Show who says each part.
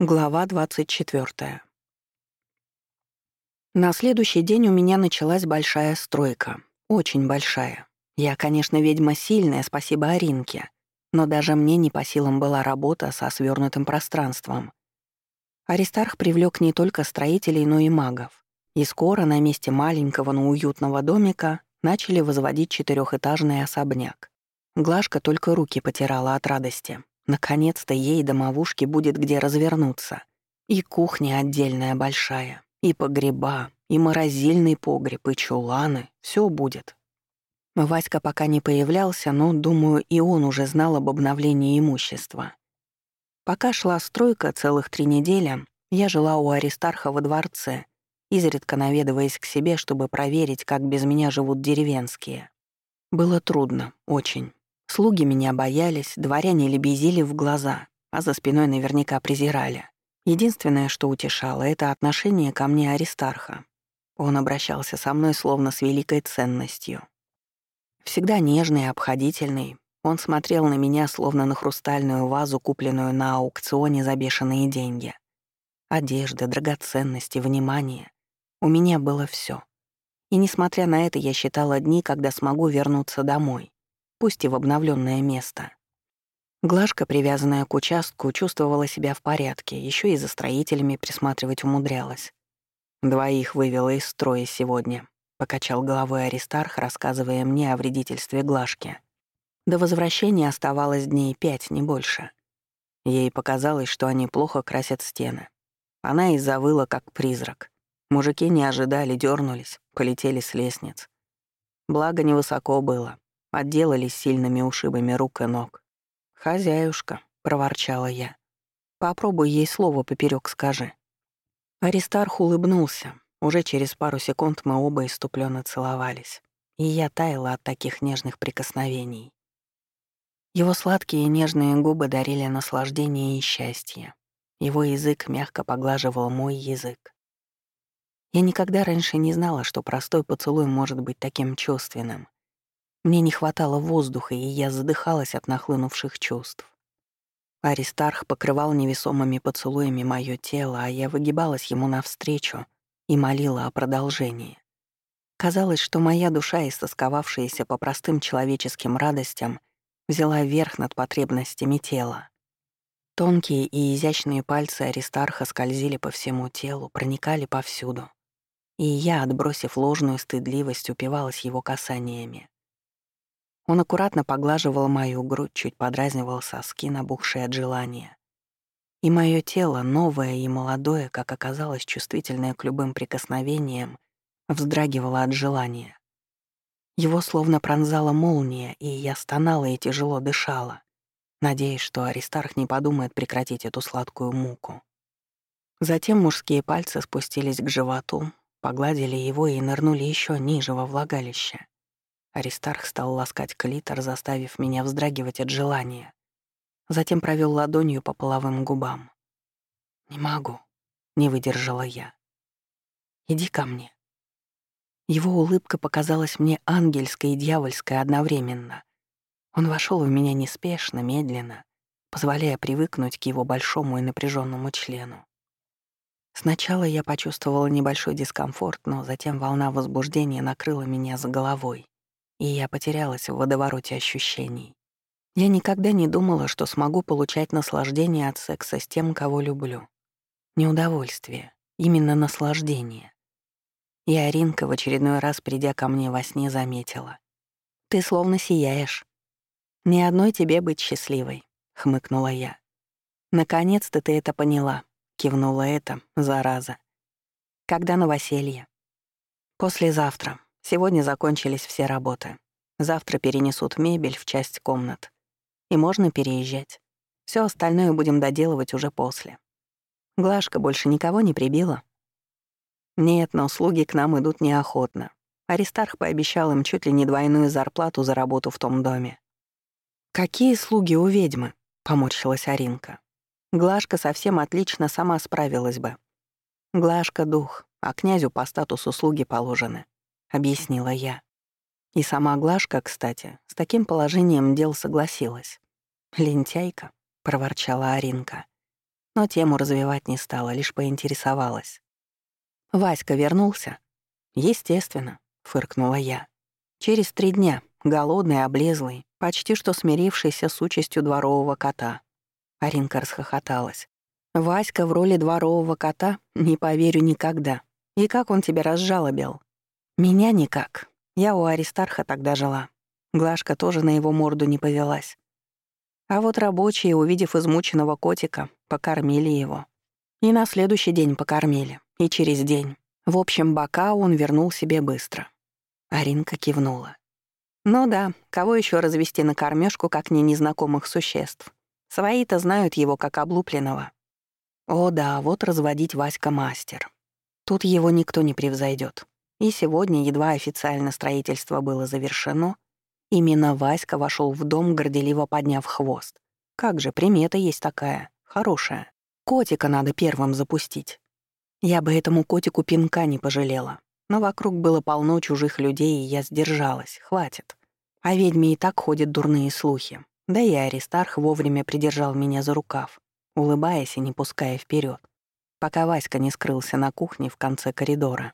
Speaker 1: Глава 24. На следующий день у меня началась большая стройка. Очень большая. Я, конечно, ведьма сильная, спасибо Аринке. Но даже мне не по силам была работа со свернутым пространством. Аристарх привлек не только строителей, но и магов. И скоро на месте маленького, но уютного домика начали возводить четырехэтажный особняк. Глашка только руки потирала от радости. Наконец-то ей, домовушке, будет где развернуться. И кухня отдельная большая, и погреба, и морозильный погреб, и чуланы. Все будет. Васька пока не появлялся, но, думаю, и он уже знал об обновлении имущества. Пока шла стройка целых три недели, я жила у Аристарха во дворце, изредка наведываясь к себе, чтобы проверить, как без меня живут деревенские. Было трудно, очень. Слуги меня боялись, дворяне лебезили в глаза, а за спиной наверняка презирали. Единственное, что утешало, это отношение ко мне Аристарха. Он обращался со мной словно с великой ценностью. Всегда нежный и обходительный, он смотрел на меня словно на хрустальную вазу, купленную на аукционе за бешеные деньги. Одежда, драгоценности, внимание. У меня было все. И несмотря на это, я считала дни, когда смогу вернуться домой пусть и в обновленное место. Глажка, привязанная к участку, чувствовала себя в порядке, еще и за строителями присматривать умудрялась. Двоих вывела из строя сегодня, покачал головой Аристарх, рассказывая мне о вредительстве Глажки. До возвращения оставалось дней пять, не больше. Ей показалось, что они плохо красят стены. Она и завыла, как призрак. Мужики не ожидали, дернулись, полетели с лестниц. Благо, невысоко было. Отделались сильными ушибами рук и ног. «Хозяюшка», — проворчала я. «Попробуй ей слово поперек скажи». Аристарх улыбнулся. Уже через пару секунд мы оба иступленно целовались. И я таяла от таких нежных прикосновений. Его сладкие и нежные губы дарили наслаждение и счастье. Его язык мягко поглаживал мой язык. Я никогда раньше не знала, что простой поцелуй может быть таким чувственным. Мне не хватало воздуха, и я задыхалась от нахлынувших чувств. Аристарх покрывал невесомыми поцелуями мое тело, а я выгибалась ему навстречу и молила о продолжении. Казалось, что моя душа, истосковавшаяся по простым человеческим радостям, взяла верх над потребностями тела. Тонкие и изящные пальцы Аристарха скользили по всему телу, проникали повсюду. И я, отбросив ложную стыдливость, упивалась его касаниями. Он аккуратно поглаживал мою грудь, чуть подразнивал соски, набухшие от желания. И мое тело, новое и молодое, как оказалось, чувствительное к любым прикосновениям, вздрагивало от желания. Его словно пронзала молния, и я стонала и тяжело дышала, надеясь, что Аристарх не подумает прекратить эту сладкую муку. Затем мужские пальцы спустились к животу, погладили его и нырнули еще ниже во влагалище. Аристарх стал ласкать клитор, заставив меня вздрагивать от желания. Затем провел ладонью по половым губам. «Не могу», — не выдержала я. «Иди ко мне». Его улыбка показалась мне ангельской и дьявольской одновременно. Он вошел в меня неспешно, медленно, позволяя привыкнуть к его большому и напряженному члену. Сначала я почувствовала небольшой дискомфорт, но затем волна возбуждения накрыла меня с головой и я потерялась в водовороте ощущений. Я никогда не думала, что смогу получать наслаждение от секса с тем, кого люблю. Не удовольствие, именно наслаждение. И Аринка, в очередной раз придя ко мне во сне, заметила. «Ты словно сияешь. Ни одной тебе быть счастливой», — хмыкнула я. «Наконец-то ты это поняла», — кивнула это, зараза. «Когда новоселье?» «Послезавтра», Сегодня закончились все работы. Завтра перенесут мебель в часть комнат. И можно переезжать. Все остальное будем доделывать уже после. Глашка больше никого не прибила? Нет, но слуги к нам идут неохотно. Аристарх пообещал им чуть ли не двойную зарплату за работу в том доме. «Какие слуги у ведьмы?» — поморщилась Аринка. Глашка совсем отлично сама справилась бы. Глашка — дух, а князю по статусу слуги положены объяснила я. И сама Глашка, кстати, с таким положением дел согласилась. «Лентяйка», — проворчала Аринка. но тему развивать не стала, лишь поинтересовалась. «Васька вернулся?» «Естественно», — фыркнула я. «Через три дня, голодный, облезлый, почти что смирившийся с участью дворового кота». Аринка расхохоталась. «Васька в роли дворового кота? Не поверю никогда. И как он тебя разжалобил?» «Меня никак. Я у Аристарха тогда жила. Глашка тоже на его морду не повелась. А вот рабочие, увидев измученного котика, покормили его. И на следующий день покормили, и через день. В общем, бока он вернул себе быстро. Аринка кивнула. Ну да, кого еще развести на кормежку, как не незнакомых существ? Свои-то знают его как облупленного. О да, вот разводить Васька мастер. Тут его никто не превзойдет. И сегодня, едва официально строительство было завершено, именно Васька вошел в дом, горделиво подняв хвост. Как же, примета есть такая, хорошая. Котика надо первым запустить. Я бы этому котику пинка не пожалела. Но вокруг было полно чужих людей, и я сдержалась. Хватит. О ведьме и так ходят дурные слухи. Да и Аристарх вовремя придержал меня за рукав, улыбаясь и не пуская вперед, пока Васька не скрылся на кухне в конце коридора.